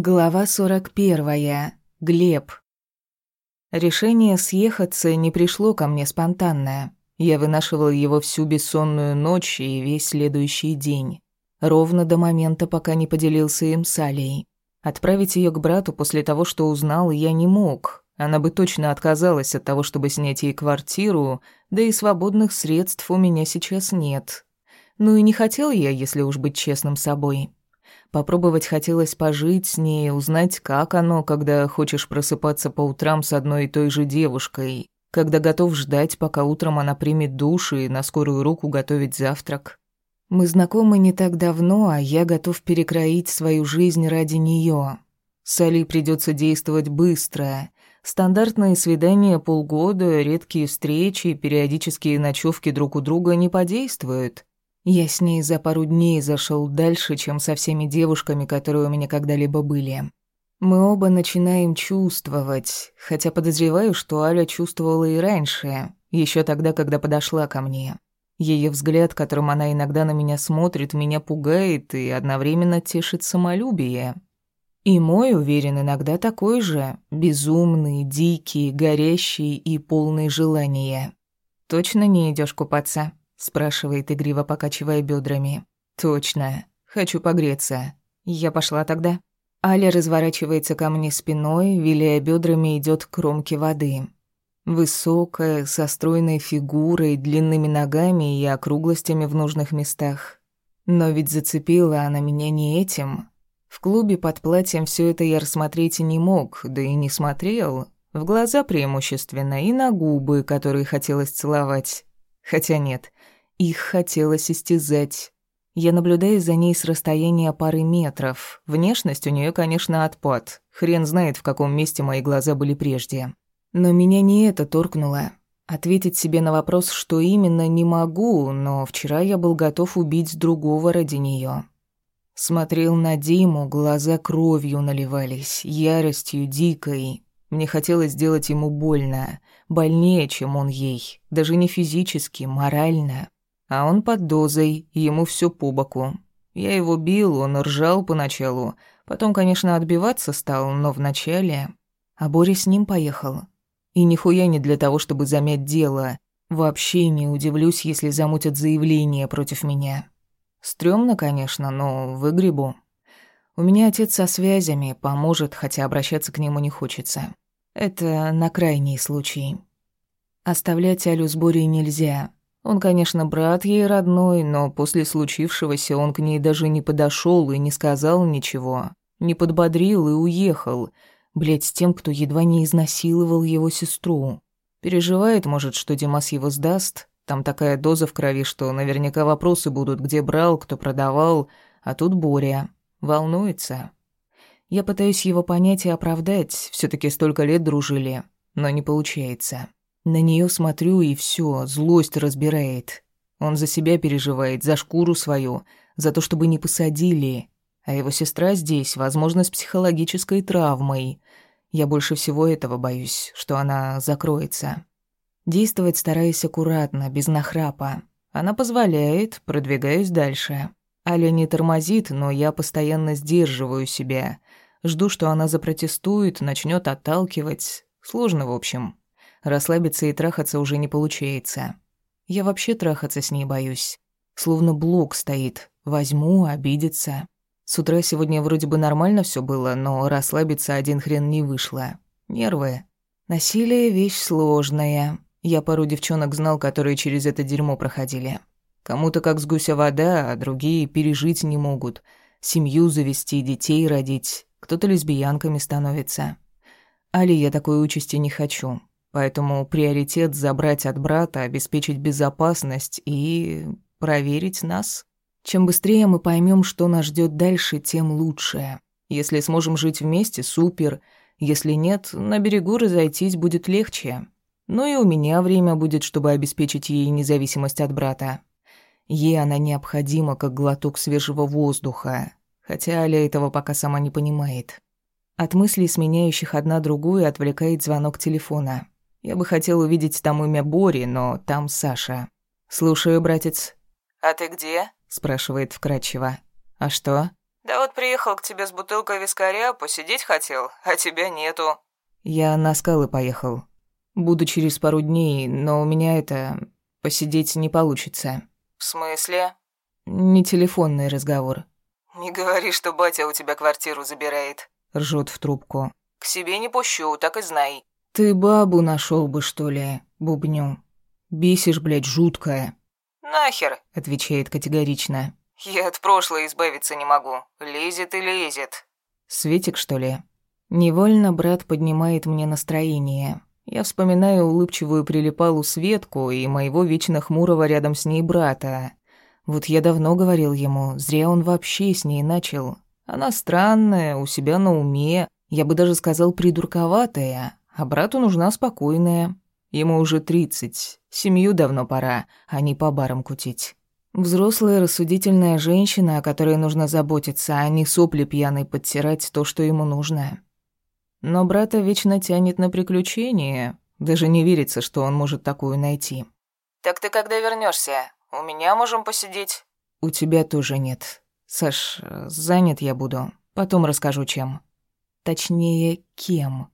Глава 41. Глеб. Решение съехаться не пришло ко мне спонтанно. Я вынашивал его всю бессонную ночь и весь следующий день. Ровно до момента, пока не поделился им с Алей. Отправить ее к брату после того, что узнал, я не мог. Она бы точно отказалась от того, чтобы снять ей квартиру, да и свободных средств у меня сейчас нет. Ну и не хотел я, если уж быть честным собой. Попробовать хотелось пожить с ней, узнать, как оно, когда хочешь просыпаться по утрам с одной и той же девушкой, когда готов ждать, пока утром она примет душ и на скорую руку готовить завтрак. Мы знакомы не так давно, а я готов перекроить свою жизнь ради нее. С Али придется действовать быстро. Стандартные свидания полгода, редкие встречи, периодические ночевки друг у друга не подействуют. Я с ней за пару дней зашел дальше, чем со всеми девушками, которые у меня когда-либо были. Мы оба начинаем чувствовать, хотя подозреваю, что Аля чувствовала и раньше, еще тогда, когда подошла ко мне. Ее взгляд, которым она иногда на меня смотрит, меня пугает и одновременно тешит самолюбие. И мой, уверен, иногда такой же, безумный, дикий, горящий и полный желания. «Точно не идешь купаться?» Спрашивает игриво, покачивая бедрами. Точно. Хочу погреться. Я пошла тогда. Аля разворачивается ко мне спиной, виляя бедрами, идет к кромке воды. Высокая, со стройной фигурой, длинными ногами и округлостями в нужных местах. Но ведь зацепила она меня не этим. В клубе под платьем все это я рассмотреть и не мог, да и не смотрел. В глаза преимущественно и на губы, которые хотелось целовать. Хотя нет, их хотелось истязать. Я наблюдаю за ней с расстояния пары метров. Внешность у нее, конечно, отпад. Хрен знает, в каком месте мои глаза были прежде. Но меня не это торкнуло. Ответить себе на вопрос, что именно, не могу, но вчера я был готов убить другого ради нее. Смотрел на Диму, глаза кровью наливались, яростью дикой. Мне хотелось сделать ему больно, больнее, чем он ей, даже не физически, морально. А он под дозой, ему все по боку. Я его бил, он ржал поначалу. Потом, конечно, отбиваться стал, но вначале... А Боря с ним поехал. И нихуя не для того, чтобы замять дело. Вообще не удивлюсь, если замутят заявление против меня. Стрёмно, конечно, но выгребу. У меня отец со связями, поможет, хотя обращаться к нему не хочется. Это на крайний случай. Оставлять Алю с Борей нельзя. Он, конечно, брат ей родной, но после случившегося он к ней даже не подошел и не сказал ничего. Не подбодрил и уехал. Блять, с тем, кто едва не изнасиловал его сестру. Переживает, может, что Димас его сдаст. Там такая доза в крови, что наверняка вопросы будут, где брал, кто продавал. А тут Боря. Волнуется. Я пытаюсь его понять и оправдать. все таки столько лет дружили. Но не получается. На нее смотрю, и все, злость разбирает. Он за себя переживает, за шкуру свою, за то, чтобы не посадили. А его сестра здесь, возможно, с психологической травмой. Я больше всего этого боюсь, что она закроется. Действовать стараюсь аккуратно, без нахрапа. Она позволяет, продвигаюсь дальше. Аля не тормозит, но я постоянно сдерживаю себя. Жду, что она запротестует, начнет отталкивать. Сложно, в общем. Расслабиться и трахаться уже не получается. Я вообще трахаться с ней боюсь. Словно блок стоит. Возьму, обидится. С утра сегодня вроде бы нормально все было, но расслабиться один хрен не вышло. Нервы. Насилие — вещь сложная. Я пару девчонок знал, которые через это дерьмо проходили. Кому-то как с гуся вода, а другие пережить не могут. Семью завести, детей родить. Кто-то лесбиянками становится. Али я такой участи не хочу. Поэтому приоритет забрать от брата, обеспечить безопасность и проверить нас. Чем быстрее мы поймем, что нас ждет дальше, тем лучше. Если сможем жить вместе, супер. Если нет, на берегу разойтись будет легче. Ну и у меня время будет, чтобы обеспечить ей независимость от брата. Ей она необходима, как глоток свежего воздуха. Хотя Аля этого пока сама не понимает. От мыслей, сменяющих одна другую, отвлекает звонок телефона. Я бы хотел увидеть там имя Бори, но там Саша. Слушаю, братец. А ты где? спрашивает вкратчиво. А что? «Да вот приехал к тебе с бутылкой вискаря, посидеть хотел, а тебя нету». «Я на скалы поехал. Буду через пару дней, но у меня это... посидеть не получится». «В смысле?» «Не телефонный разговор». «Не говори, что батя у тебя квартиру забирает». Ржет в трубку. «К себе не пущу, так и знай». «Ты бабу нашел бы, что ли?» Бубню. «Бесишь, блядь, жуткая». «Нахер?» Отвечает категорично. «Я от прошлого избавиться не могу. Лезет и лезет». «Светик, что ли?» Невольно брат поднимает мне настроение. Я вспоминаю улыбчивую прилипалу Светку и моего вечно хмурого рядом с ней брата. Вот я давно говорил ему, зря он вообще с ней начал. Она странная, у себя на уме, я бы даже сказал придурковатая, а брату нужна спокойная. Ему уже тридцать, семью давно пора, а не по барам кутить. Взрослая рассудительная женщина, о которой нужно заботиться, а не сопли пьяной подтирать то, что ему нужно. Но брата вечно тянет на приключения, даже не верится, что он может такую найти. «Так ты когда вернешься? У меня можем посидеть?» «У тебя тоже нет. Саш, занят я буду. Потом расскажу, чем. Точнее, кем».